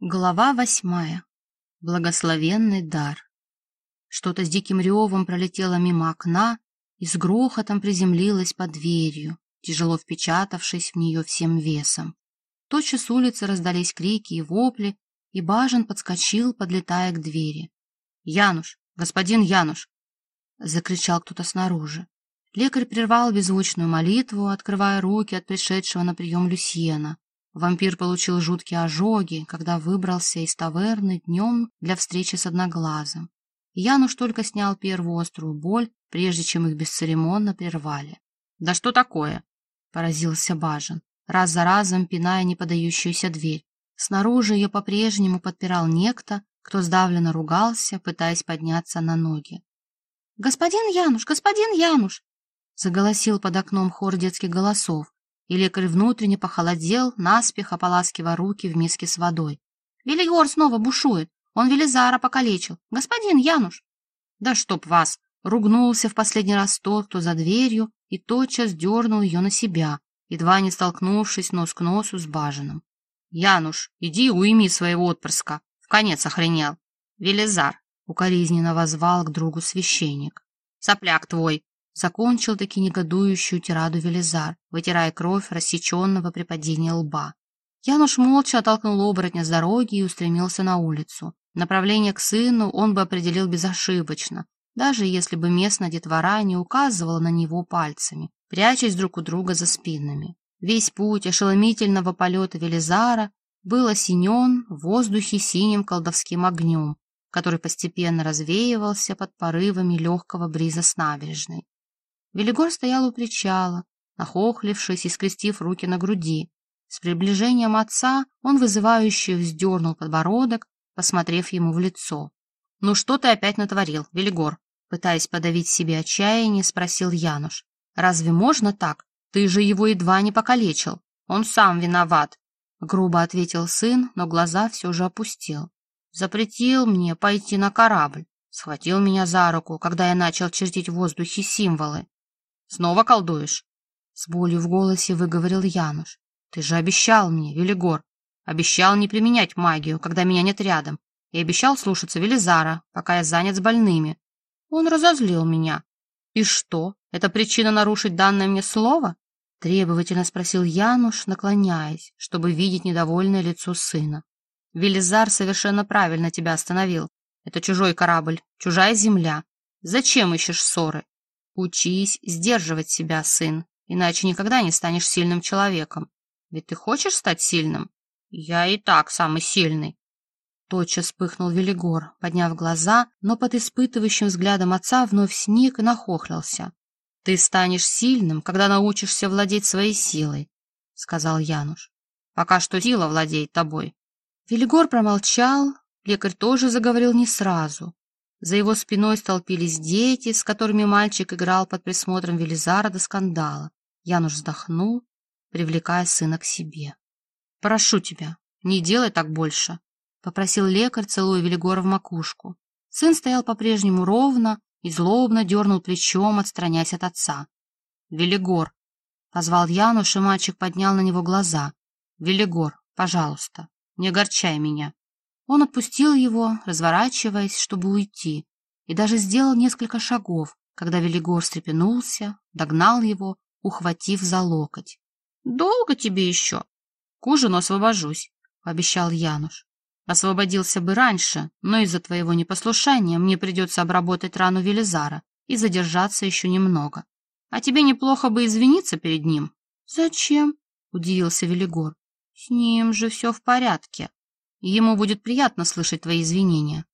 Глава восьмая. Благословенный дар. Что-то с диким ревом пролетело мимо окна и с грохотом приземлилось под дверью, тяжело впечатавшись в нее всем весом. Тотчас с улицы раздались крики и вопли, и Бажен подскочил, подлетая к двери. «Януш! Господин Януш!» — закричал кто-то снаружи. Лекарь прервал беззвучную молитву, открывая руки от пришедшего на прием Люсьена. Вампир получил жуткие ожоги, когда выбрался из таверны днем для встречи с Одноглазым. Януш только снял первую острую боль, прежде чем их бесцеремонно прервали. «Да что такое?» — поразился Бажен, раз за разом пиная неподающуюся дверь. Снаружи ее по-прежнему подпирал некто, кто сдавленно ругался, пытаясь подняться на ноги. «Господин Януш! Господин Януш!» — заголосил под окном хор детских голосов, и лекарь внутренне похолодел, наспех ополаскивая руки в миске с водой. «Велигор снова бушует! Он Велизара покалечил! Господин Януш!» «Да чтоб вас!» — ругнулся в последний раз тот, кто за дверью, и тотчас дернул ее на себя, едва не столкнувшись нос к носу с Баженом. «Януш, иди уйми своего отпрыска! В конец охренел!» «Велизар!» — укоризненно возвал к другу священник. «Сопляк твой! Закончил таки негодующую тираду Велизар, вытирая кровь рассеченного при падении лба. Януш молча оттолкнул оборотня с дороги и устремился на улицу. Направление к сыну он бы определил безошибочно, даже если бы местная детвора не указывала на него пальцами, прячась друг у друга за спинами. Весь путь ошеломительного полета Велизара был осенен в воздухе синим колдовским огнем, который постепенно развеивался под порывами легкого бриза с набережной. Велигор стоял у причала, нахохлившись и скрестив руки на груди. С приближением отца он вызывающе вздернул подбородок, посмотрев ему в лицо. — Ну что ты опять натворил, Велигор? Пытаясь подавить себе отчаяние, спросил Януш. — Разве можно так? Ты же его едва не покалечил. Он сам виноват. Грубо ответил сын, но глаза все же опустил. Запретил мне пойти на корабль. Схватил меня за руку, когда я начал чертить в воздухе символы. Снова колдуешь? С болью в голосе выговорил Януш. Ты же обещал мне, Велигор. Обещал не применять магию, когда меня нет рядом. И обещал слушаться Велизара, пока я занят с больными. Он разозлил меня. И что, это причина нарушить данное мне слово? Требовательно спросил Януш, наклоняясь, чтобы видеть недовольное лицо сына. Велизар совершенно правильно тебя остановил. Это чужой корабль, чужая земля. Зачем ищешь ссоры? Учись сдерживать себя, сын, иначе никогда не станешь сильным человеком. Ведь ты хочешь стать сильным? Я и так самый сильный. Тотчас вспыхнул Велигор, подняв глаза, но под испытывающим взглядом отца вновь сник и нахохлился. — Ты станешь сильным, когда научишься владеть своей силой, — сказал Януш. — Пока что сила владеет тобой. Велигор промолчал, лекарь тоже заговорил не сразу. За его спиной столпились дети, с которыми мальчик играл под присмотром Велизара до скандала. Януш вздохнул, привлекая сына к себе. — Прошу тебя, не делай так больше, — попросил лекарь, целуя Велигора в макушку. Сын стоял по-прежнему ровно и злобно дернул плечом, отстраняясь от отца. — Велигор! — позвал Януш, и мальчик поднял на него глаза. — Велигор, пожалуйста, не огорчай меня. Он отпустил его, разворачиваясь, чтобы уйти, и даже сделал несколько шагов, когда Велигор встрепенулся, догнал его, ухватив за локоть. — Долго тебе еще? — К ужину освобожусь, — пообещал Януш. Освободился бы раньше, но из-за твоего непослушания мне придется обработать рану Велизара и задержаться еще немного. А тебе неплохо бы извиниться перед ним. — Зачем? — удивился Велигор. — С ним же все в порядке. Ему будет приятно слышать твои извинения.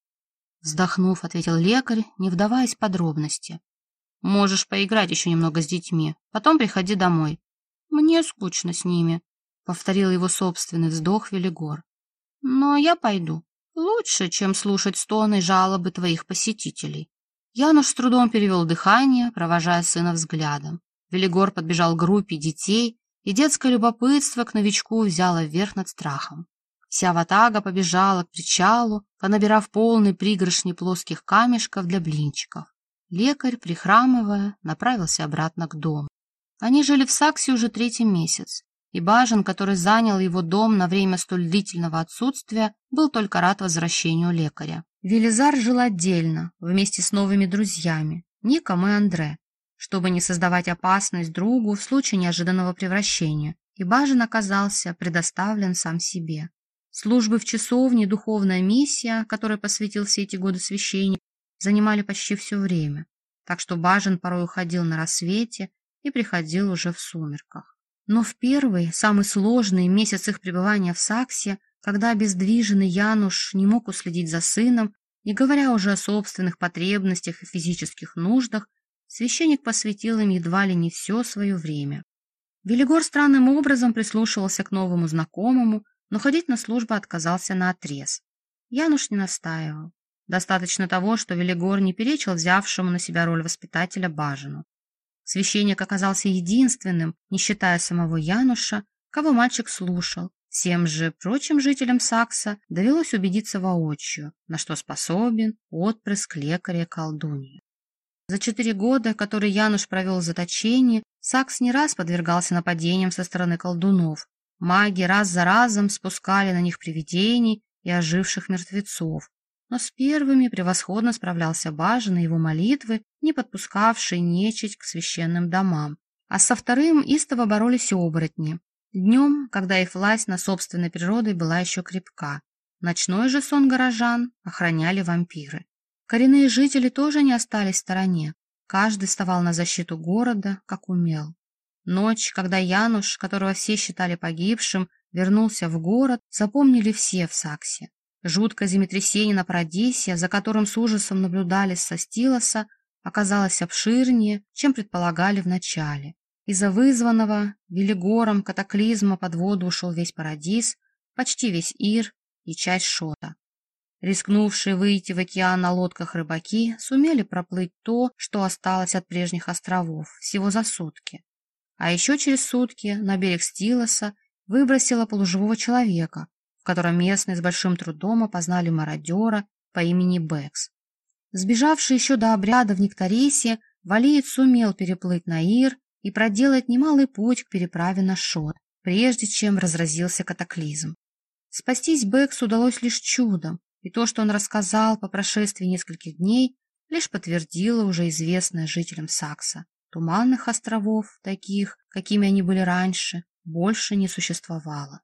Вздохнув, ответил лекарь, не вдаваясь в подробности. Можешь поиграть еще немного с детьми, потом приходи домой. Мне скучно с ними, повторил его собственный вздох Велигор. Но я пойду. Лучше, чем слушать стоны и жалобы твоих посетителей. Януш с трудом перевел дыхание, провожая сына взглядом. Велигор подбежал к группе детей, и детское любопытство к новичку взяло верх над страхом. Вся побежала к причалу, понабирав полный пригоршни плоских камешков для блинчиков. Лекарь, прихрамывая, направился обратно к дому. Они жили в Саксе уже третий месяц, и Бажен, который занял его дом на время столь длительного отсутствия, был только рад возвращению лекаря. Велизар жил отдельно, вместе с новыми друзьями, Ником и Андре, чтобы не создавать опасность другу в случае неожиданного превращения, и Бажен оказался предоставлен сам себе. Службы в часовне, духовная миссия, которой посвятил все эти годы священник, занимали почти все время, так что Бажен порой уходил на рассвете и приходил уже в сумерках. Но в первый, самый сложный месяц их пребывания в Саксе, когда обездвиженный Януш не мог уследить за сыном, не говоря уже о собственных потребностях и физических нуждах, священник посвятил им едва ли не все свое время. Велигор странным образом прислушивался к новому знакомому, но ходить на службу отказался на отрез. Януш не настаивал. Достаточно того, что Велигор не перечил взявшему на себя роль воспитателя Бажину. Священник оказался единственным, не считая самого Януша, кого мальчик слушал. Всем же прочим жителям Сакса довелось убедиться воочию, на что способен отпрыск лекаря колдуньи. За четыре года, которые Януш провел в заточении, Сакс не раз подвергался нападениям со стороны колдунов. Маги раз за разом спускали на них привидений и оживших мертвецов, но с первыми превосходно справлялся Бажин и его молитвы, не подпускавшие нечисть к священным домам. А со вторым истово боролись оборотни. Днем, когда их власть над собственной природой была еще крепка. Ночной же сон горожан охраняли вампиры. Коренные жители тоже не остались в стороне. Каждый вставал на защиту города, как умел. Ночь, когда Януш, которого все считали погибшим, вернулся в город, запомнили все в Саксе. Жуткое землетрясение на Парадисе, за которым с ужасом наблюдали со Стилоса, оказалось обширнее, чем предполагали вначале. Из-за вызванного Велигором катаклизма под воду ушел весь Парадис, почти весь Ир и часть Шота. Рискнувшие выйти в океан на лодках рыбаки сумели проплыть то, что осталось от прежних островов, всего за сутки. А еще через сутки на берег Стилоса выбросило полуживого человека, в котором местные с большим трудом опознали мародера по имени Бэкс. Сбежавший еще до обряда в Нектаресе, Валиец сумел переплыть на Ир и проделать немалый путь к переправе на Шот, прежде чем разразился катаклизм. Спастись Бэксу удалось лишь чудом, и то, что он рассказал по прошествии нескольких дней, лишь подтвердило уже известное жителям Сакса. Туманных островов, таких, какими они были раньше, больше не существовало.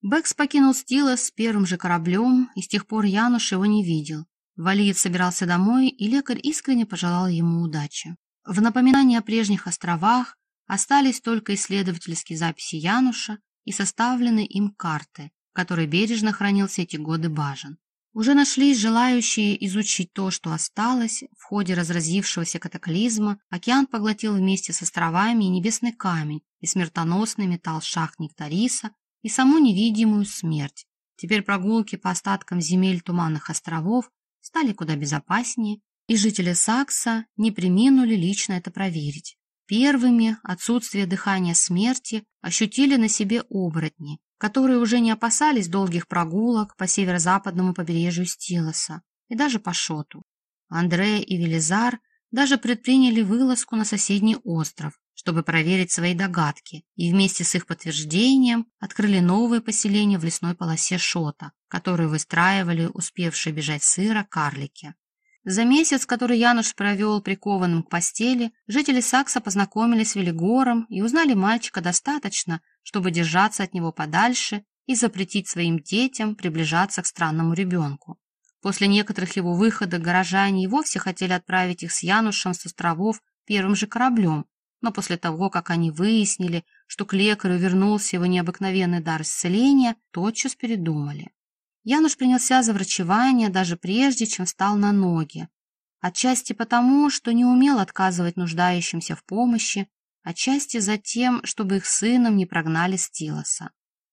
Бэкс покинул Стилос с первым же кораблем, и с тех пор Януш его не видел. Валиец собирался домой, и лекарь искренне пожелал ему удачи. В напоминании о прежних островах остались только исследовательские записи Януша и составленные им карты, которые бережно хранил все эти годы Бажен. Уже нашлись желающие изучить то, что осталось. В ходе разразившегося катаклизма океан поглотил вместе с островами и небесный камень, и смертоносный металл шахт Нектариса, и саму невидимую смерть. Теперь прогулки по остаткам земель Туманных островов стали куда безопаснее, и жители Сакса не приминули лично это проверить. Первыми отсутствие дыхания смерти ощутили на себе оборотни, которые уже не опасались долгих прогулок по северо-западному побережью Стилоса и даже по Шоту. Андрея и Велизар даже предприняли вылазку на соседний остров, чтобы проверить свои догадки, и вместе с их подтверждением открыли новые поселения в лесной полосе Шота, которые выстраивали успевшие бежать сыра карлики. За месяц, который Януш провел прикованным к постели, жители Сакса познакомились с Велигором и узнали мальчика достаточно, чтобы держаться от него подальше и запретить своим детям приближаться к странному ребенку. После некоторых его выходок горожане и вовсе хотели отправить их с Янушем с островов первым же кораблем, но после того, как они выяснили, что к лекарю вернулся его необыкновенный дар исцеления, тотчас передумали. Януш принялся за врачевание даже прежде, чем встал на ноги. Отчасти потому, что не умел отказывать нуждающимся в помощи, отчасти за тем, чтобы их сыном не прогнали Стилоса.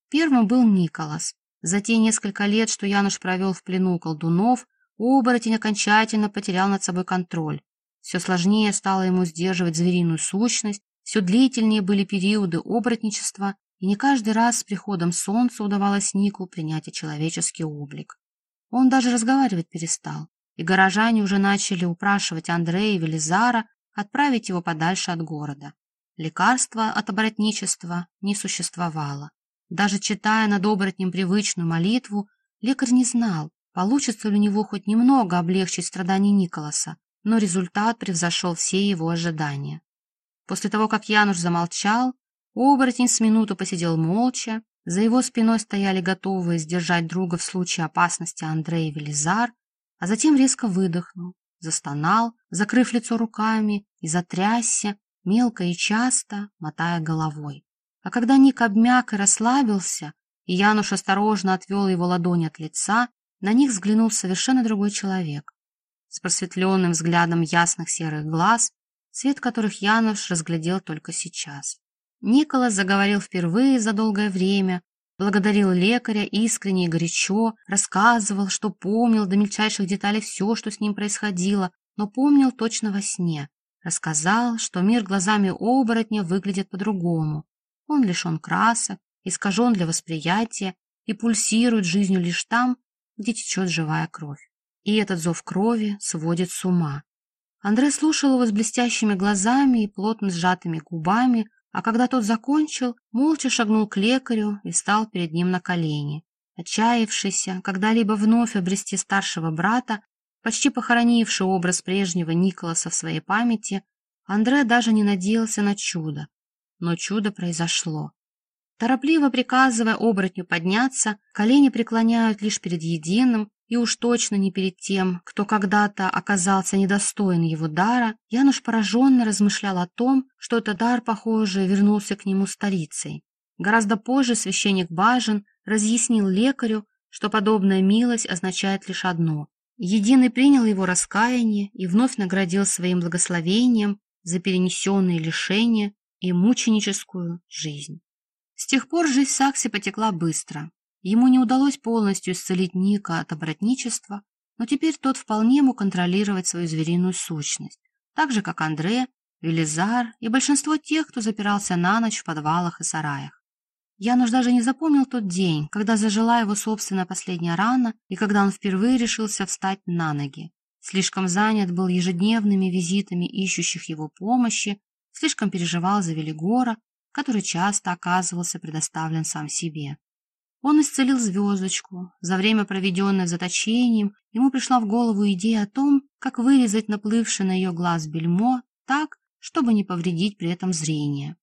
Первым был Николас. За те несколько лет, что Януш провел в плену колдунов, оборотень окончательно потерял над собой контроль. Все сложнее стало ему сдерживать звериную сущность, все длительнее были периоды оборотничества, и не каждый раз с приходом солнца удавалось Нику принять человеческий облик. Он даже разговаривать перестал, и горожане уже начали упрашивать Андрея и Велизара отправить его подальше от города. Лекарства от оборотничества не существовало. Даже читая над оборотнем привычную молитву, лекарь не знал, получится ли у него хоть немного облегчить страдания Николаса, но результат превзошел все его ожидания. После того, как Януш замолчал, оборотень с минуту посидел молча, за его спиной стояли готовые сдержать друга в случае опасности Андрей и Велизар, а затем резко выдохнул, застонал, закрыв лицо руками и затрясся, мелко и часто, мотая головой. А когда Ник обмяк и расслабился, и Януш осторожно отвел его ладонь от лица, на них взглянул совершенно другой человек. С просветленным взглядом ясных серых глаз, цвет которых Януш разглядел только сейчас. Николас заговорил впервые за долгое время, благодарил лекаря искренне и горячо, рассказывал, что помнил до мельчайших деталей все, что с ним происходило, но помнил точно во сне. Рассказал, что мир глазами оборотня выглядит по-другому. Он лишен красок, искажен для восприятия и пульсирует жизнью лишь там, где течет живая кровь. И этот зов крови сводит с ума. Андрей слушал его с блестящими глазами и плотно сжатыми губами, а когда тот закончил, молча шагнул к лекарю и стал перед ним на колени. Отчаявшийся когда-либо вновь обрести старшего брата, почти похоронивший образ прежнего Николаса в своей памяти, Андре даже не надеялся на чудо. Но чудо произошло. Торопливо приказывая оборотню подняться, колени преклоняют лишь перед единым, и уж точно не перед тем, кто когда-то оказался недостоин его дара, Януш пораженно размышлял о том, что этот дар, похоже, вернулся к нему старицей. Гораздо позже священник Бажен разъяснил лекарю, что подобная милость означает лишь одно. Единый принял его раскаяние и вновь наградил своим благословением за перенесенные лишения и мученическую жизнь. С тех пор жизнь Сакси потекла быстро. Ему не удалось полностью исцелить Ника от обратничества, но теперь тот вполне мог контролировать свою звериную сущность, так же, как Андре, Велизар и большинство тех, кто запирался на ночь в подвалах и сараях. Януш даже не запомнил тот день, когда зажила его собственная последняя рана и когда он впервые решился встать на ноги. Слишком занят был ежедневными визитами ищущих его помощи, слишком переживал за Велигора, который часто оказывался предоставлен сам себе. Он исцелил звездочку. За время, проведенное заточением, ему пришла в голову идея о том, как вырезать наплывший на ее глаз бельмо так, чтобы не повредить при этом зрение.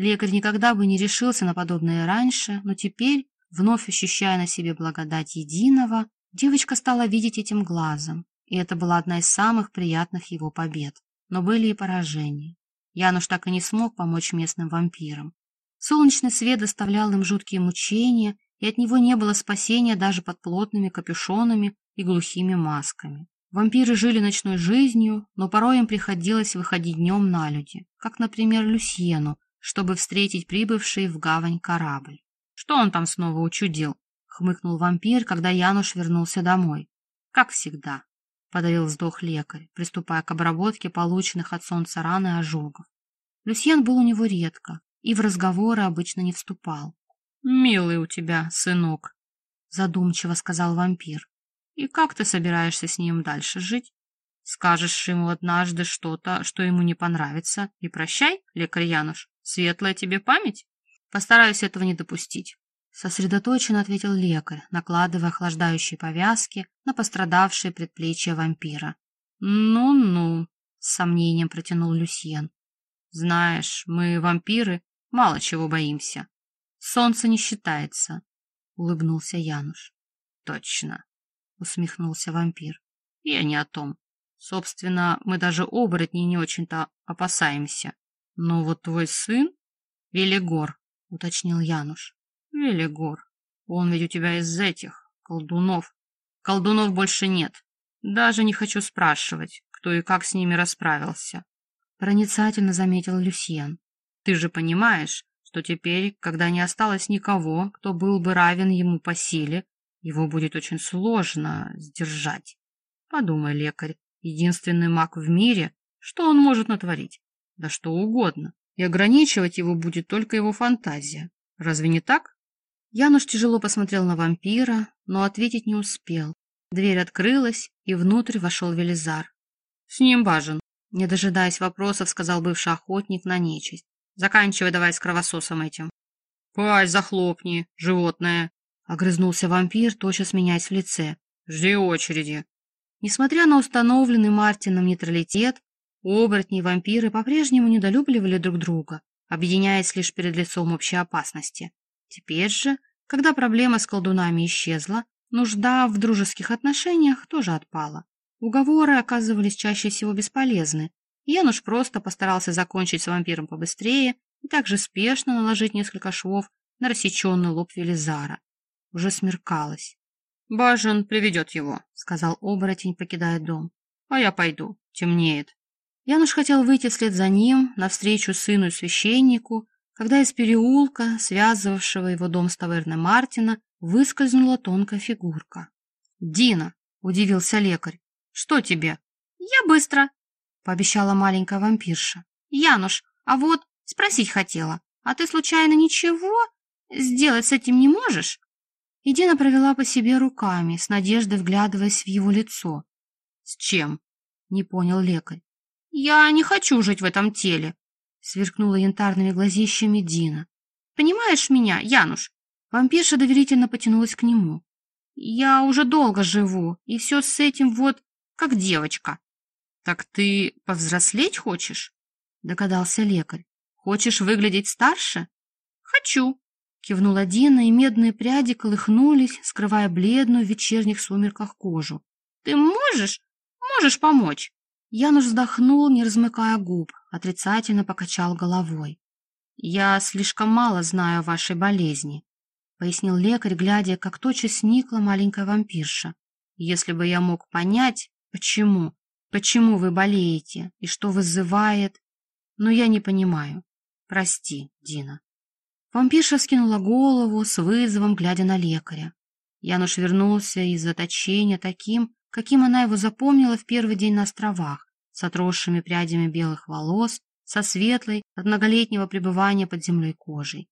Лекарь никогда бы не решился на подобное раньше, но теперь, вновь ощущая на себе благодать единого, девочка стала видеть этим глазом, и это была одна из самых приятных его побед. Но были и поражения. Януш так и не смог помочь местным вампирам. Солнечный свет доставлял им жуткие мучения, и от него не было спасения даже под плотными капюшонами и глухими масками. Вампиры жили ночной жизнью, но порой им приходилось выходить днем на люди, как, например, Люсьену, чтобы встретить прибывший в гавань корабль. «Что он там снова учудил?» — хмыкнул вампир, когда Януш вернулся домой. «Как всегда», — подавил вздох лекарь, приступая к обработке полученных от солнца ран и ожогов. Люсьен был у него редко, и в разговоры обычно не вступал. «Милый у тебя сынок», — задумчиво сказал вампир. «И как ты собираешься с ним дальше жить? Скажешь ему однажды что-то, что ему не понравится, и прощай, лекарь Януш, светлая тебе память? Постараюсь этого не допустить». Сосредоточенно ответил лекарь, накладывая охлаждающие повязки на пострадавшие предплечья вампира. «Ну-ну», — с сомнением протянул Люсьен. «Знаешь, мы, вампиры, Мало чего боимся. Солнце не считается, — улыбнулся Януш. Точно, — усмехнулся вампир. Я не о том. Собственно, мы даже оборотней не очень-то опасаемся. Но вот твой сын — Велигор, — уточнил Януш. Велигор. Он ведь у тебя из этих, колдунов. Колдунов больше нет. Даже не хочу спрашивать, кто и как с ними расправился. Проницательно заметил Люсьен. Ты же понимаешь, что теперь, когда не осталось никого, кто был бы равен ему по силе, его будет очень сложно сдержать. Подумай, лекарь, единственный маг в мире, что он может натворить? Да что угодно. И ограничивать его будет только его фантазия. Разве не так? Януш тяжело посмотрел на вампира, но ответить не успел. Дверь открылась, и внутрь вошел Велизар. — С ним важен, не дожидаясь вопросов, сказал бывший охотник на нечисть. Заканчивай давай с кровососом этим. Пасть захлопни, животное, огрызнулся вампир, тотчас меняясь в лице. Жди очереди. Несмотря на установленный Мартином нейтралитет, оборотни и вампиры по-прежнему недолюбливали друг друга, объединяясь лишь перед лицом общей опасности. Теперь же, когда проблема с колдунами исчезла, нужда в дружеских отношениях тоже отпала. Уговоры оказывались чаще всего бесполезны, Януш просто постарался закончить с вампиром побыстрее и также спешно наложить несколько швов на рассеченный лоб Велизара. Уже смеркалось. «Бажен приведет его», — сказал оборотень, покидая дом. «А я пойду, темнеет». Януш хотел выйти вслед за ним, навстречу сыну и священнику, когда из переулка, связывавшего его дом с таверной Мартина, выскользнула тонкая фигурка. «Дина!» — удивился лекарь. «Что тебе?» «Я быстро!» — пообещала маленькая вампирша. «Януш, а вот спросить хотела, а ты случайно ничего сделать с этим не можешь?» И Дина провела по себе руками, с надеждой вглядываясь в его лицо. «С чем?» — не понял лекарь. «Я не хочу жить в этом теле», — сверкнула янтарными глазищами Дина. «Понимаешь меня, Януш?» Вампирша доверительно потянулась к нему. «Я уже долго живу, и все с этим вот, как девочка. «Так ты повзрослеть хочешь?» — догадался лекарь. «Хочешь выглядеть старше?» «Хочу», — кивнула Дина, и медные пряди колыхнулись, скрывая бледную в вечерних сумерках кожу. «Ты можешь? Можешь помочь?» Януш вздохнул, не размыкая губ, отрицательно покачал головой. «Я слишком мало знаю о вашей болезни», — пояснил лекарь, глядя, как тотчас сникла маленькая вампирша. «Если бы я мог понять, почему, почему вы болеете и что вызывает, но я не понимаю. Прости, Дина. Вампирша скинула голову с вызовом, глядя на лекаря. Януш вернулся из заточения таким, каким она его запомнила в первый день на островах, с отросшими прядями белых волос, со светлой от многолетнего пребывания под землей кожей.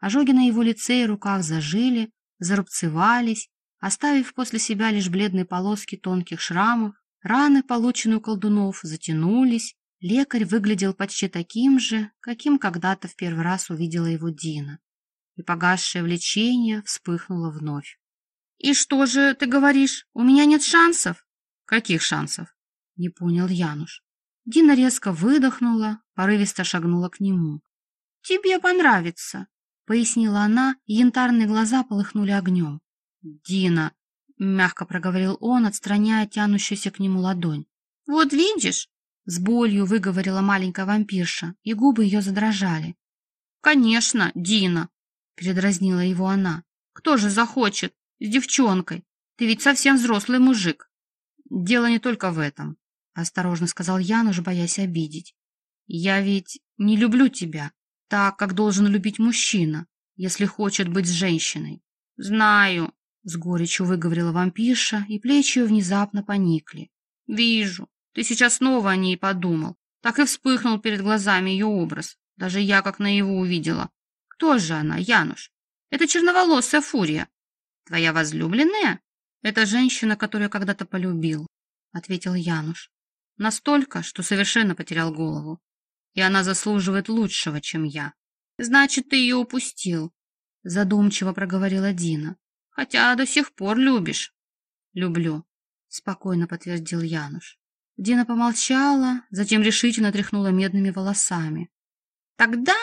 Ожоги на его лице и руках зажили, зарубцевались, оставив после себя лишь бледные полоски тонких шрамов, Раны, полученные у колдунов, затянулись. Лекарь выглядел почти таким же, каким когда-то в первый раз увидела его Дина. И погасшее влечение вспыхнуло вновь. «И что же ты говоришь? У меня нет шансов?» «Каких шансов?» — не понял Януш. Дина резко выдохнула, порывисто шагнула к нему. «Тебе понравится», — пояснила она, янтарные глаза полыхнули огнем. «Дина, мягко проговорил он, отстраняя тянущуюся к нему ладонь. Вот видишь, с болью выговорила маленькая вампирша, и губы ее задрожали. Конечно, Дина, передразнила его она. Кто же захочет с девчонкой? Ты ведь совсем взрослый мужик. Дело не только в этом, осторожно сказал Януш, боясь обидеть. Я ведь не люблю тебя так, как должен любить мужчина, если хочет быть с женщиной. Знаю, с горечью выговорила вампирша, и плечи ее внезапно поникли. «Вижу. Ты сейчас снова о ней подумал. Так и вспыхнул перед глазами ее образ. Даже я как наяву увидела. Кто же она, Януш? Это черноволосая фурия. Твоя возлюбленная? Это женщина, которую когда-то полюбил, — ответил Януш. Настолько, что совершенно потерял голову. И она заслуживает лучшего, чем я. Значит, ты ее упустил, — задумчиво проговорила Дина. Хотя до сих пор любишь. Люблю, спокойно подтвердил Януш. Дина помолчала, затем решительно тряхнула медными волосами. Тогда,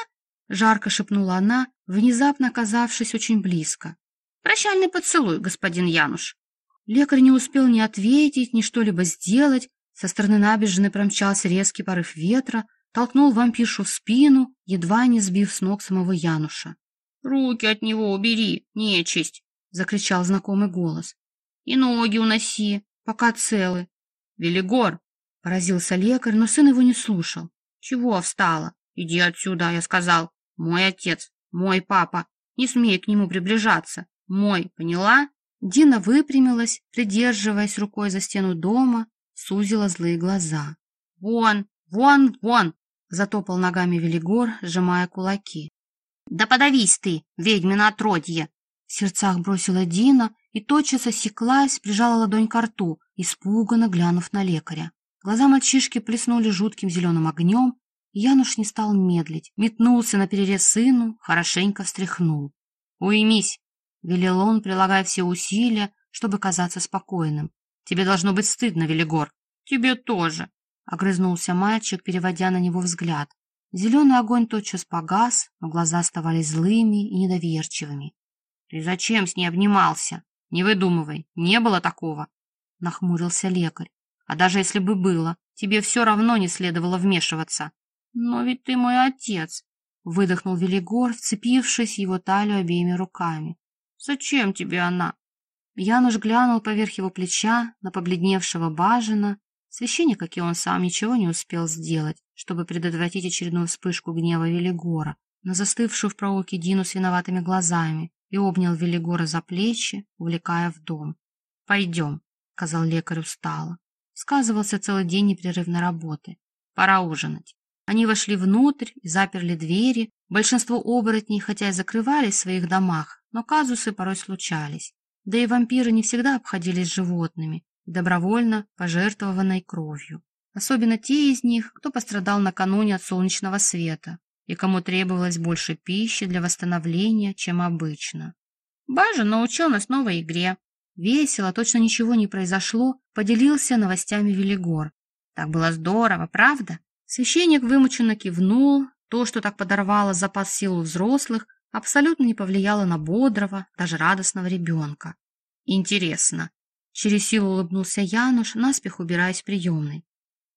жарко шепнула она, внезапно оказавшись очень близко. Прощальный поцелуй, господин Януш. Лекарь не успел ни ответить, ни что-либо сделать. Со стороны набережной промчался резкий порыв ветра, толкнул вампиршу в спину, едва не сбив с ног самого Януша. «Руки от него убери, нечисть!» — закричал знакомый голос. «И ноги уноси, пока целы». «Велигор!» — поразился лекарь, но сын его не слушал. «Чего встала? Иди отсюда!» — я сказал. «Мой отец, мой папа. Не смей к нему приближаться. Мой, поняла?» Дина выпрямилась, придерживаясь рукой за стену дома, сузила злые глаза. «Вон, вон, вон!» — затопал ногами Велигор, сжимая кулаки. «Да подавись ты, ведьмина отродье!» В сердцах бросила Дина и тотчас осеклась, прижала ладонь к рту, испуганно глянув на лекаря. Глаза мальчишки плеснули жутким зеленым огнем, Януш не стал медлить, метнулся на перерез сыну, хорошенько встряхнул. «Уймись!» — велел он, прилагая все усилия, чтобы казаться спокойным. «Тебе должно быть стыдно, Велигор!» «Тебе тоже!» — огрызнулся мальчик, переводя на него взгляд. Зеленый огонь тотчас погас, но глаза оставались злыми и недоверчивыми. «Ты зачем с ней обнимался? Не выдумывай, не было такого!» — нахмурился лекарь. «А даже если бы было, тебе все равно не следовало вмешиваться». «Но ведь ты мой отец!» — выдохнул Велигор, вцепившись в его талию обеими руками. «Зачем тебе она?» Януш глянул поверх его плеча на побледневшего Бажина. Священник, как и он сам, ничего не успел сделать, чтобы предотвратить очередную вспышку гнева Велигора, на застывшую в проулке Дину с виноватыми глазами, и обнял Велигора за плечи, увлекая в дом. «Пойдем», — сказал лекарь устало. Сказывался целый день непрерывной работы. «Пора ужинать». Они вошли внутрь и заперли двери. Большинство оборотней, хотя и закрывались в своих домах, но казусы порой случались. Да и вампиры не всегда обходились животными, добровольно пожертвованной кровью. Особенно те из них, кто пострадал накануне от солнечного света и кому требовалось больше пищи для восстановления, чем обычно. Бажа научил нас новой игре. Весело, точно ничего не произошло, поделился новостями Велигор. Так было здорово, правда? Священник вымученно кивнул. То, что так подорвало запас сил у взрослых, абсолютно не повлияло на бодрого, даже радостного ребенка. Интересно. Через силу улыбнулся Януш, наспех убираясь в приемной.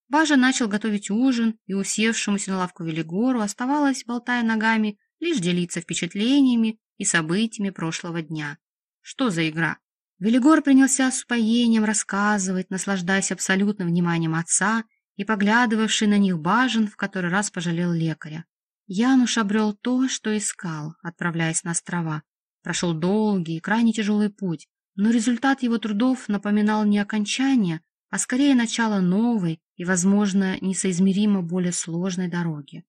Бажа начал готовить ужин, и усевшемуся на лавку Велигору оставалось, болтая ногами, лишь делиться впечатлениями и событиями прошлого дня. Что за игра? Велигор принялся с упоением рассказывать, наслаждаясь абсолютным вниманием отца и поглядывавший на них Бажен в который раз пожалел лекаря. Януш обрел то, что искал, отправляясь на острова. Прошел долгий крайне тяжелый путь, но результат его трудов напоминал не окончание, а скорее начало новой и, возможно, несоизмеримо более сложной дороги.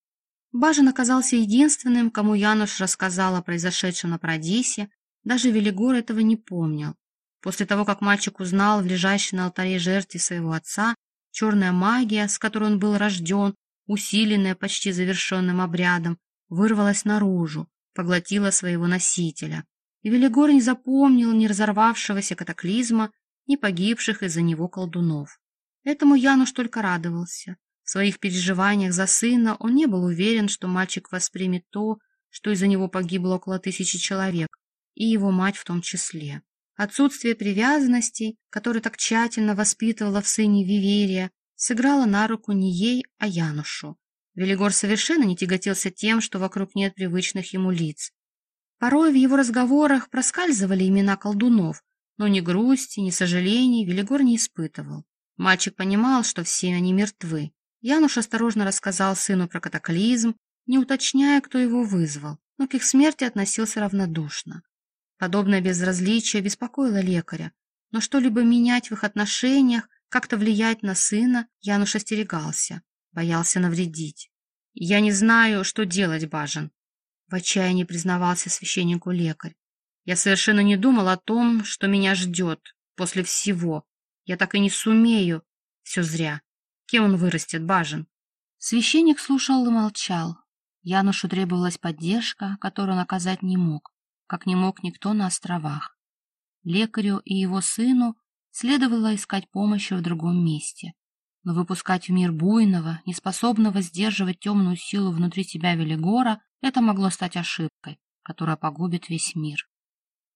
Бажен оказался единственным, кому Януш рассказал о произошедшем на Парадисе, даже Велигор этого не помнил. После того, как мальчик узнал в лежащей на алтаре жертве своего отца, черная магия, с которой он был рожден, усиленная почти завершенным обрядом, вырвалась наружу, поглотила своего носителя. И Велигор не запомнил ни разорвавшегося катаклизма, ни погибших из-за него колдунов. Этому Януш только радовался. В своих переживаниях за сына он не был уверен, что мальчик воспримет то, что из-за него погибло около тысячи человек, и его мать в том числе. Отсутствие привязанностей, которое так тщательно воспитывала в сыне Виверия, сыграло на руку не ей, а Янушу. Велигор совершенно не тяготился тем, что вокруг нет привычных ему лиц. Порой в его разговорах проскальзывали имена колдунов, но ни грусти, ни сожалений Велигор не испытывал. Мальчик понимал, что все они мертвы. Януш осторожно рассказал сыну про катаклизм, не уточняя, кто его вызвал, но к их смерти относился равнодушно. Подобное безразличие беспокоило лекаря, но что-либо менять в их отношениях, как-то влиять на сына, Януш остерегался, боялся навредить. «Я не знаю, что делать, Бажен», — в отчаянии признавался священнику лекарь. «Я совершенно не думал о том, что меня ждет после всего. Я так и не сумею. Все зря. Кем он вырастет, Бажен?» Священник слушал и молчал. Янушу требовалась поддержка, которую он оказать не мог как не мог никто на островах. Лекарю и его сыну следовало искать помощи в другом месте. Но выпускать в мир буйного, неспособного сдерживать темную силу внутри себя Велигора, это могло стать ошибкой, которая погубит весь мир.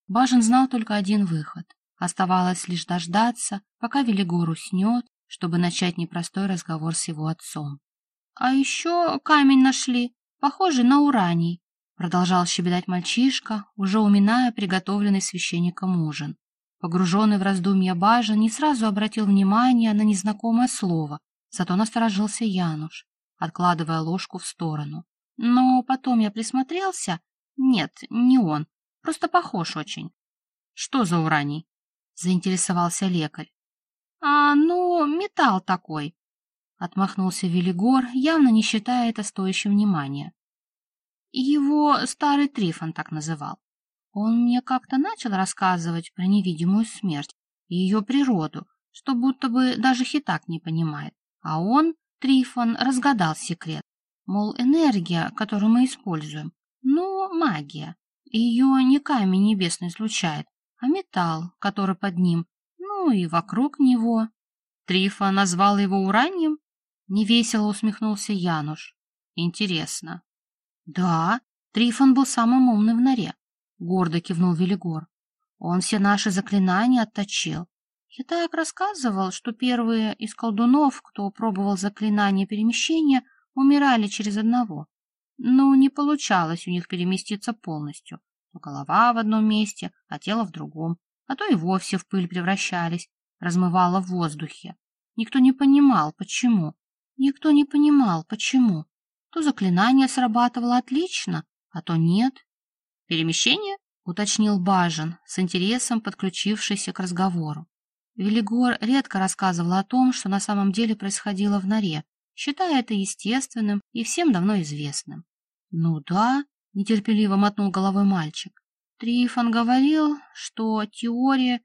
Бажен знал только один выход. Оставалось лишь дождаться, пока Велигор уснет, чтобы начать непростой разговор с его отцом. — А еще камень нашли, похожий на ураний, Продолжал щебетать мальчишка, уже уминая приготовленный священником ужин. Погруженный в раздумья Бажа не сразу обратил внимание на незнакомое слово, зато насторожился Януш, откладывая ложку в сторону. Но потом я присмотрелся. Нет, не он, просто похож очень. Что за ураний? Заинтересовался лекарь. А, ну, металл такой. Отмахнулся Велигор, явно не считая это стоящим внимания. Его старый Трифон так называл. Он мне как-то начал рассказывать про невидимую смерть и ее природу, что будто бы даже Хитак не понимает. А он, Трифон, разгадал секрет. Мол, энергия, которую мы используем, ну, магия. Ее не камень небесный излучает, а металл, который под ним, ну и вокруг него. Трифа назвал его уранием? Невесело усмехнулся Януш. Интересно. Да, Трифон был самым умным в норе, гордо кивнул Велигор. Он все наши заклинания отточил. Я так рассказывал, что первые из колдунов, кто пробовал заклинание перемещения, умирали через одного. Но не получалось у них переместиться полностью. То голова в одном месте, а тело в другом, а то и вовсе в пыль превращались, размывало в воздухе. Никто не понимал, почему. Никто не понимал, почему. То заклинание срабатывало отлично, а то нет. Перемещение? уточнил Бажен, с интересом подключившийся к разговору. Велигор редко рассказывал о том, что на самом деле происходило в норе, считая это естественным и всем давно известным. «Ну да», — нетерпеливо мотнул головой мальчик. Трифон говорил, что теория,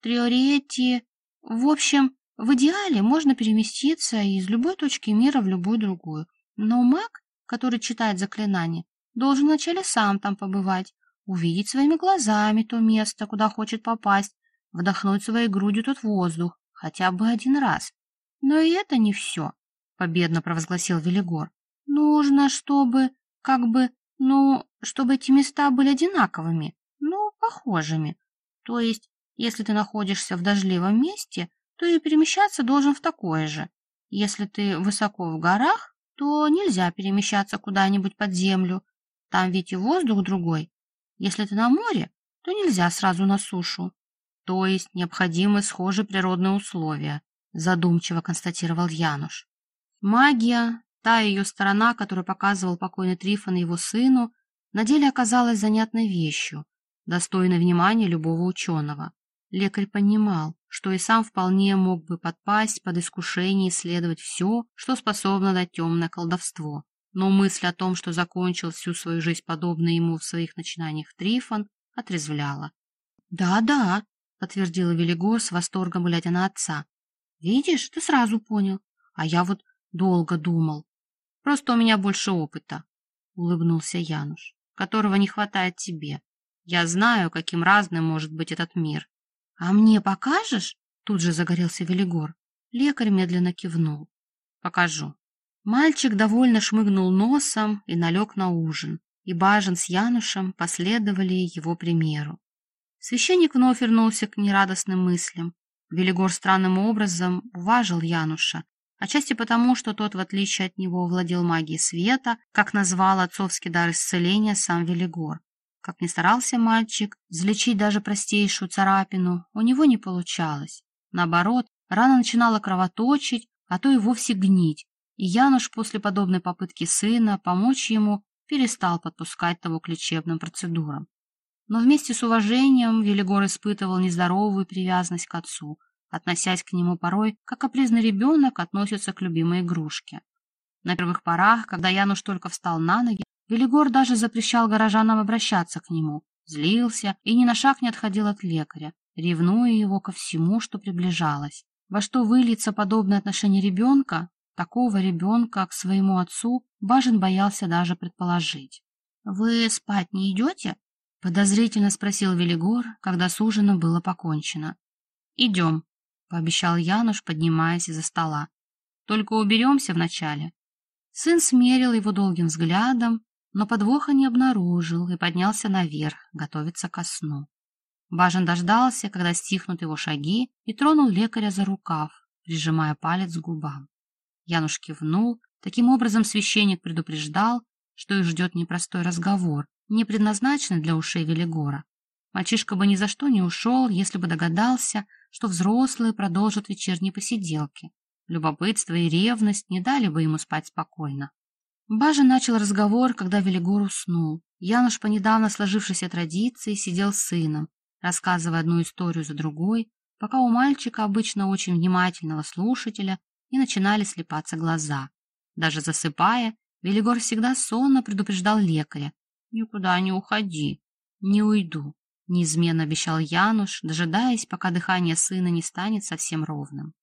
триоретии... В общем, в идеале можно переместиться из любой точки мира в любую другую. Но маг, который читает заклинание, должен вначале сам там побывать, увидеть своими глазами то место, куда хочет попасть, вдохнуть своей грудью тот воздух, хотя бы один раз. Но и это не все, — победно провозгласил Велигор. Нужно, чтобы как бы, ну, чтобы эти места были одинаковыми, ну, похожими. То есть, если ты находишься в дождливом месте, то и перемещаться должен в такое же. Если ты высоко в горах, то нельзя перемещаться куда-нибудь под землю. Там ведь и воздух другой. Если ты на море, то нельзя сразу на сушу. То есть необходимы схожие природные условия, задумчиво констатировал Януш. Магия, Та ее сторона, которую показывал покойный Трифон его сыну, на деле оказалась занятной вещью, достойной внимания любого ученого. Лекарь понимал, что и сам вполне мог бы подпасть под искушение исследовать все, что способно дать темное колдовство. Но мысль о том, что закончил всю свою жизнь подобно ему в своих начинаниях Трифон, отрезвляла. «Да-да», — подтвердила Велигор с восторгом, глядя на отца. «Видишь, ты сразу понял. А я вот долго думал. Просто у меня больше опыта, — улыбнулся Януш, — которого не хватает тебе. Я знаю, каким разным может быть этот мир. — А мне покажешь? — тут же загорелся Велигор. Лекарь медленно кивнул. — Покажу. Мальчик довольно шмыгнул носом и налег на ужин, и Бажен с Янушем последовали его примеру. Священник вновь вернулся к нерадостным мыслям. Велигор странным образом уважил Януша Отчасти потому, что тот, в отличие от него, владел магией света, как назвал отцовский дар исцеления сам Велигор. Как ни старался мальчик взлечить даже простейшую царапину, у него не получалось. Наоборот, рана начинала кровоточить, а то и вовсе гнить, и Януш после подобной попытки сына помочь ему перестал подпускать того к лечебным процедурам. Но вместе с уважением Велигор испытывал нездоровую привязанность к отцу, относясь к нему порой, как капризный ребенок относится к любимой игрушке. На первых порах, когда Януш только встал на ноги, Велигор даже запрещал горожанам обращаться к нему, злился и ни на шаг не отходил от лекаря, ревнуя его ко всему, что приближалось. Во что выльется подобное отношение ребенка, такого ребенка к своему отцу, Бажен боялся даже предположить. — Вы спать не идете? — подозрительно спросил Велигор, когда с ужином было покончено. — Идем, — пообещал Януш, поднимаясь из-за стола. «Только уберемся вначале». Сын смерил его долгим взглядом, но подвоха не обнаружил и поднялся наверх, готовиться ко сну. Бажен дождался, когда стихнут его шаги, и тронул лекаря за рукав, прижимая палец к губам. Януш кивнул, таким образом священник предупреждал, что их ждет непростой разговор, не предназначенный для ушей Велигора. Мальчишка бы ни за что не ушел, если бы догадался, что взрослые продолжат вечерние посиделки. Любопытство и ревность не дали бы ему спать спокойно. Бажа начал разговор, когда Велигор уснул. Януш по недавно сложившейся традиции сидел с сыном, рассказывая одну историю за другой, пока у мальчика, обычно очень внимательного слушателя, не начинали слепаться глаза. Даже засыпая, Велигор всегда сонно предупреждал лекаря. «Никуда не уходи». «Не уйду», неизменно обещал Януш, дожидаясь, пока дыхание сына не станет совсем ровным.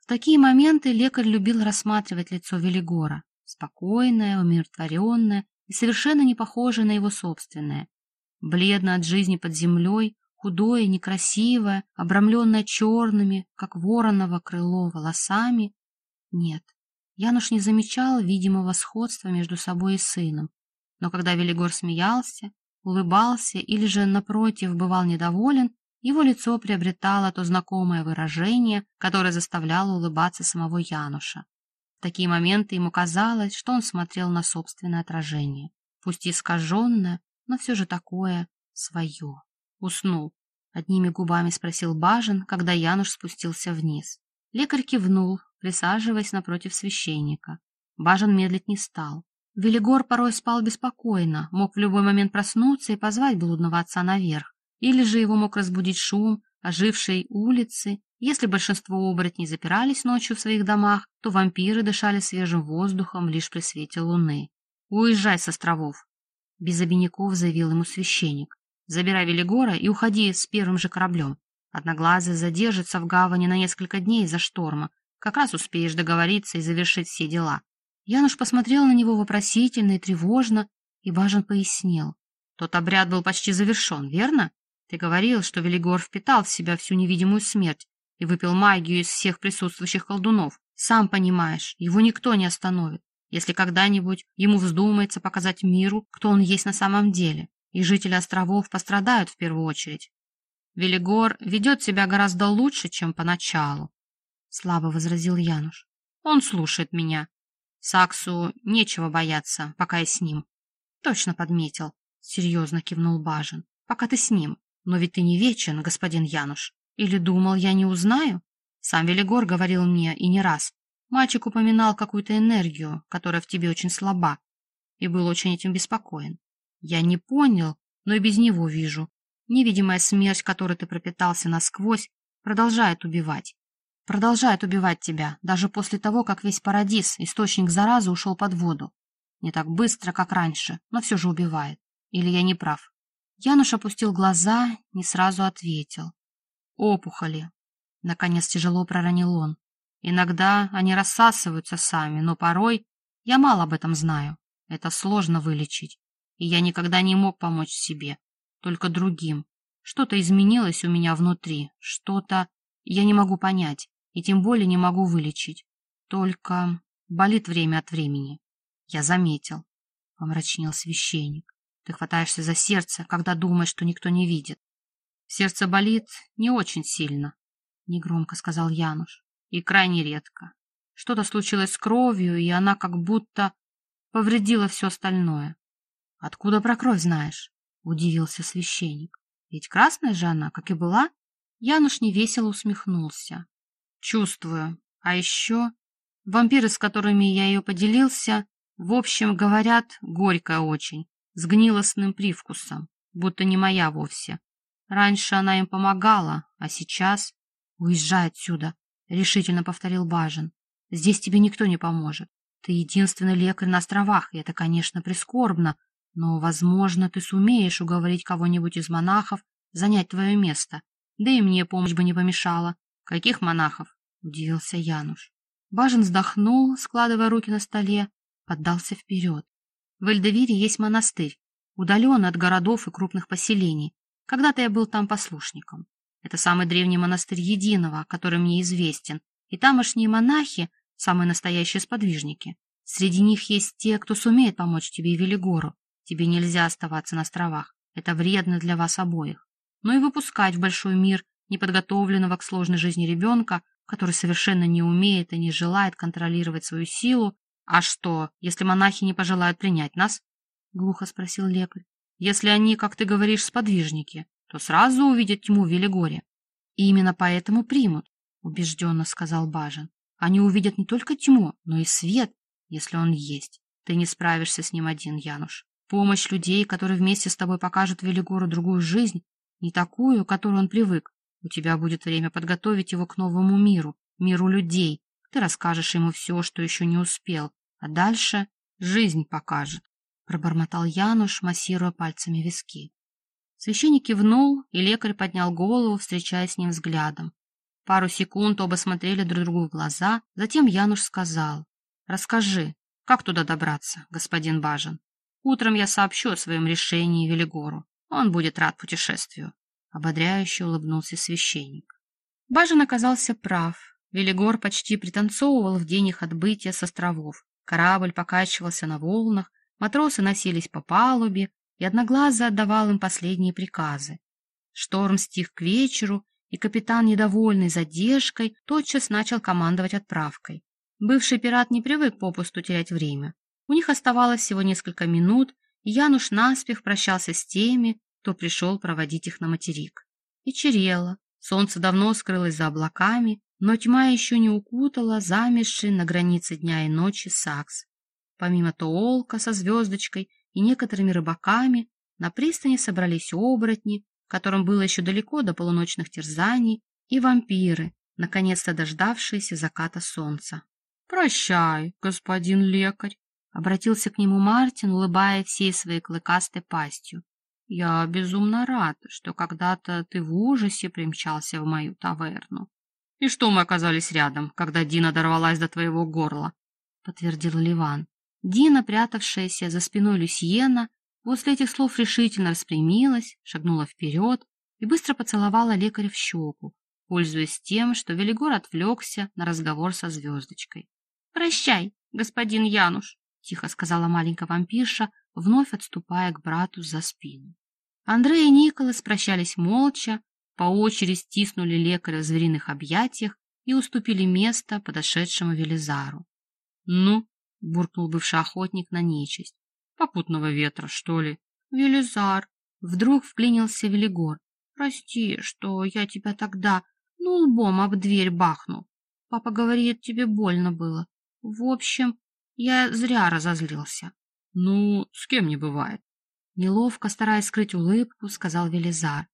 В такие моменты лекарь любил рассматривать лицо Велигора, спокойное, умиротворенное и совершенно не похожее на его собственное. Бледно от жизни под землей, худое, некрасивое, обрамленное черными, как вороново крыло, волосами. Нет, Януш не замечал видимого сходства между собой и сыном, но когда Велигор смеялся, улыбался или же, напротив, бывал недоволен, его лицо приобретало то знакомое выражение, которое заставляло улыбаться самого Януша. В такие моменты ему казалось, что он смотрел на собственное отражение, пусть искаженное, но все же такое свое. Уснул. Одними губами спросил Бажен, когда Януш спустился вниз. Лекарь кивнул, присаживаясь напротив священника. Бажен медлить не стал. Велигор порой спал беспокойно, мог в любой момент проснуться и позвать блудного отца наверх. Или же его мог разбудить шум ожившей улицы. Если большинство оборотней запирались ночью в своих домах, то вампиры дышали свежим воздухом лишь при свете луны. «Уезжай с островов!» Без обиняков заявил ему священник. «Забирай Велигора и уходи с первым же кораблем. Одноглазый задержится в гавани на несколько дней из-за шторма. Как раз успеешь договориться и завершить все дела». Януш посмотрел на него вопросительно и тревожно, и Бажен пояснил. «Тот обряд был почти завершен, верно? Ты говорил, что Велигор впитал в себя всю невидимую смерть и выпил магию из всех присутствующих колдунов. Сам понимаешь, его никто не остановит если когда-нибудь ему вздумается показать миру, кто он есть на самом деле, и жители островов пострадают в первую очередь. Велигор ведет себя гораздо лучше, чем поначалу, — слабо возразил Януш. Он слушает меня. Саксу нечего бояться, пока я с ним. Точно подметил, — серьезно кивнул Бажин. Пока ты с ним. Но ведь ты не вечен, господин Януш. Или думал, я не узнаю? Сам Велигор говорил мне и не раз, Мальчик упоминал какую-то энергию, которая в тебе очень слаба, и был очень этим беспокоен. Я не понял, но и без него вижу. Невидимая смерть, которой ты пропитался насквозь, продолжает убивать. Продолжает убивать тебя, даже после того, как весь парадис, источник заразы, ушел под воду. Не так быстро, как раньше, но все же убивает. Или я не прав? Януш опустил глаза, не сразу ответил. Опухоли. Наконец тяжело проронил он. Иногда они рассасываются сами, но порой я мало об этом знаю. Это сложно вылечить, и я никогда не мог помочь себе, только другим. Что-то изменилось у меня внутри, что-то я не могу понять, и тем более не могу вылечить. Только болит время от времени. Я заметил, — помрачнел священник. Ты хватаешься за сердце, когда думаешь, что никто не видит. Сердце болит не очень сильно, — негромко сказал Януш и крайне редко. Что-то случилось с кровью, и она как будто повредила все остальное. — Откуда про кровь знаешь? — удивился священник. — Ведь красная же она, как и была. Януш невесело усмехнулся. — Чувствую. А еще вампиры, с которыми я ее поделился, в общем, говорят, горькая очень, с гнилостным привкусом, будто не моя вовсе. Раньше она им помогала, а сейчас... Уезжай отсюда, решительно повторил Бажен. Здесь тебе никто не поможет. Ты единственный лекарь на островах, и это, конечно, прискорбно, но, возможно, ты сумеешь уговорить кого-нибудь из монахов занять твое место. Да и мне помощь бы не помешала. Каких монахов? Удивился Януш. Бажен вздохнул, складывая руки на столе, поддался вперед. В Эльдовире есть монастырь, удаленный от городов и крупных поселений. Когда-то я был там послушником. Это самый древний монастырь Единого, который мне известен, и тамошние монахи — самые настоящие сподвижники. Среди них есть те, кто сумеет помочь тебе и Велигору. Тебе нельзя оставаться на островах. Это вредно для вас обоих. Но и выпускать в большой мир неподготовленного к сложной жизни ребенка, который совершенно не умеет и не желает контролировать свою силу. А что, если монахи не пожелают принять нас? — глухо спросил лекарь. — Если они, как ты говоришь, сподвижники, то сразу увидят тьму Велигоре. И именно поэтому примут, — убежденно сказал Бажен. Они увидят не только тьму, но и свет, если он есть. Ты не справишься с ним один, Януш. Помощь людей, которые вместе с тобой покажут Велигору другую жизнь, не такую, к которой он привык. У тебя будет время подготовить его к новому миру, миру людей. Ты расскажешь ему все, что еще не успел, а дальше жизнь покажет, — пробормотал Януш, массируя пальцами виски. Священник кивнул, и лекарь поднял голову, встречаясь с ним взглядом. Пару секунд оба смотрели друг другу в глаза, затем Януш сказал, «Расскажи, Как туда добраться, господин Бажен? Утром я сообщу о своем решении Велигору. Он будет рад путешествию. Ободряюще улыбнулся священник. Бажен оказался прав. Велигор почти пританцовывал в день их отбытия с островов. Корабль покачивался на волнах, матросы носились по палубе, и Одноглазый отдавал им последние приказы. Шторм стих к вечеру, и капитан, недовольный задержкой, тотчас начал командовать отправкой. Бывший пират не привык попусту терять время. У них оставалось всего несколько минут, и Януш наспех прощался с теми, кто пришел проводить их на материк. Вечерело, солнце давно скрылось за облаками, но тьма еще не укутала замерший на границе дня и ночи сакс. Помимо Тоолка со звездочкой и некоторыми рыбаками, на пристани собрались оборотни, которым было еще далеко до полуночных терзаний, и вампиры, наконец-то дождавшиеся заката солнца. «Прощай, господин лекарь!» — обратился к нему Мартин, улыбая всей своей клыкастой пастью. «Я безумно рад, что когда-то ты в ужасе примчался в мою таверну. И что мы оказались рядом, когда Дина дорвалась до твоего горла?» — подтвердил Ливан. Дина, прятавшаяся за спиной Люсьена, после этих слов решительно распрямилась, шагнула вперед и быстро поцеловала лекаря в щеку, пользуясь тем, что Велигор отвлекся на разговор со звездочкой. «Прощай, господин Януш», — тихо сказала маленькая вампирша, вновь отступая к брату за спину. Андрей и Николас прощались молча, по очереди стиснули лекаря в звериных объятиях и уступили место подошедшему Велизару. «Ну», — буркнул бывший охотник на нечисть, — «попутного ветра, что ли?» «Велизар», — вдруг вклинился Велигор, — «прости, что я тебя тогда, ну, лбом об дверь бахнул. Папа говорит, тебе больно было. В общем, я зря разозлился. Ну, с кем не бывает. Неловко, стараясь скрыть улыбку, сказал Велизар.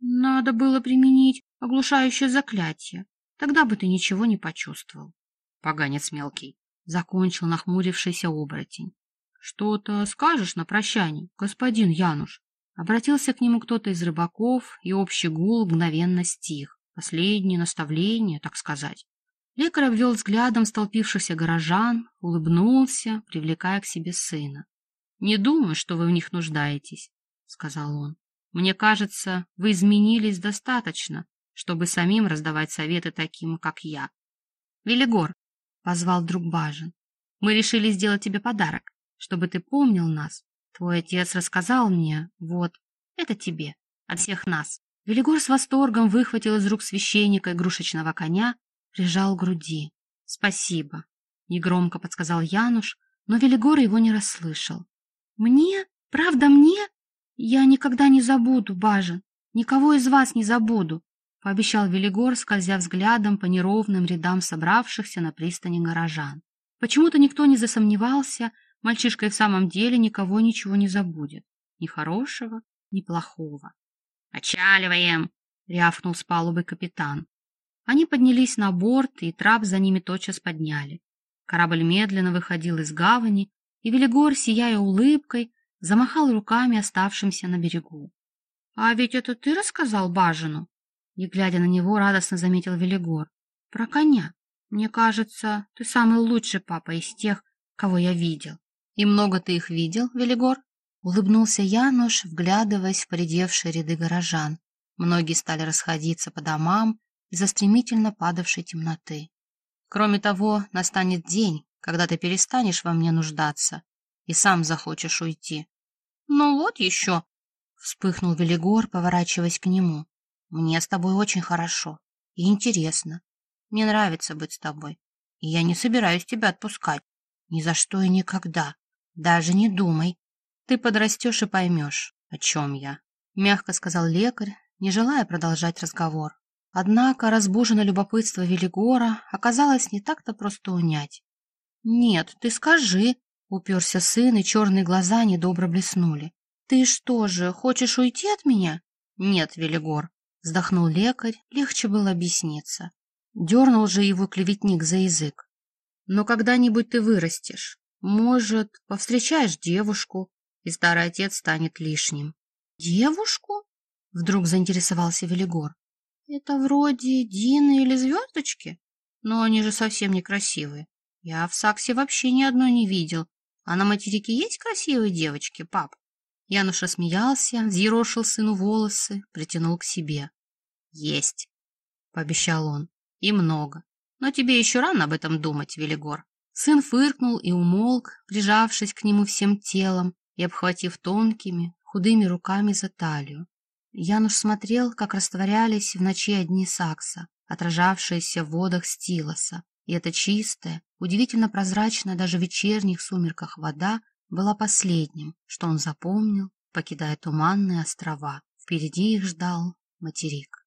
Надо было применить оглушающее заклятие. Тогда бы ты ничего не почувствовал. Поганец мелкий. Закончил нахмурившийся оборотень. Что-то скажешь на прощание, господин Януш? Обратился к нему кто-то из рыбаков, и общий гул мгновенно стих. Последнее наставление, так сказать. Лекарь обвел взглядом столпившихся горожан, улыбнулся, привлекая к себе сына. «Не думаю, что вы в них нуждаетесь», — сказал он. «Мне кажется, вы изменились достаточно, чтобы самим раздавать советы таким, как я». «Велигор», — позвал друг Бажин, — «мы решили сделать тебе подарок, чтобы ты помнил нас. Твой отец рассказал мне, вот, это тебе, от всех нас». Велигор с восторгом выхватил из рук священника игрушечного коня прижал к груди. «Спасибо», — негромко подсказал Януш, но Велигор его не расслышал. «Мне? Правда мне? Я никогда не забуду, Бажен, никого из вас не забуду», — пообещал Велигор, скользя взглядом по неровным рядам собравшихся на пристани горожан. Почему-то никто не засомневался, мальчишка и в самом деле никого ничего не забудет. Ни хорошего, ни плохого. «Отчаливаем!» — рявкнул с палубы капитан. Они поднялись на борт, и трап за ними тотчас подняли. Корабль медленно выходил из гавани, и Велигор, сияя улыбкой, замахал руками оставшимся на берегу. — А ведь это ты рассказал Бажину? Не глядя на него, радостно заметил Велигор. — Про коня. Мне кажется, ты самый лучший папа из тех, кого я видел. — И много ты их видел, Велигор? Улыбнулся Януш, вглядываясь в поредевшие ряды горожан. Многие стали расходиться по домам, из-за стремительно падавшей темноты. Кроме того, настанет день, когда ты перестанешь во мне нуждаться и сам захочешь уйти. — Ну вот еще, — вспыхнул Велигор, поворачиваясь к нему. — Мне с тобой очень хорошо и интересно. Мне нравится быть с тобой, и я не собираюсь тебя отпускать. Ни за что и никогда. Даже не думай. Ты подрастешь и поймешь, о чем я, — мягко сказал лекарь, не желая продолжать разговор. Однако разбуженное любопытство Велигора оказалось не так-то просто унять. «Нет, ты скажи», — уперся сын, и черные глаза недобро блеснули. «Ты что же, хочешь уйти от меня?» «Нет, Велигор», — вздохнул лекарь, легче было объясниться. Дернул же его клеветник за язык. «Но когда-нибудь ты вырастешь. Может, повстречаешь девушку, и старый отец станет лишним». «Девушку?» — вдруг заинтересовался Велигор. Это вроде Дины или Звездочки, но они же совсем некрасивые. Я в Саксе вообще ни одной не видел. А на материке есть красивые девочки, пап? Януш рассмеялся, взъерошил сыну волосы, притянул к себе. Есть, пообещал он, и много. Но тебе еще рано об этом думать, Велигор. Сын фыркнул и умолк, прижавшись к нему всем телом и обхватив тонкими, худыми руками за талию. Януш смотрел, как растворялись в ночи одни сакса, отражавшиеся в водах стилоса, и эта чистая, удивительно прозрачная даже в вечерних сумерках вода была последним, что он запомнил, покидая туманные острова. Впереди их ждал материк.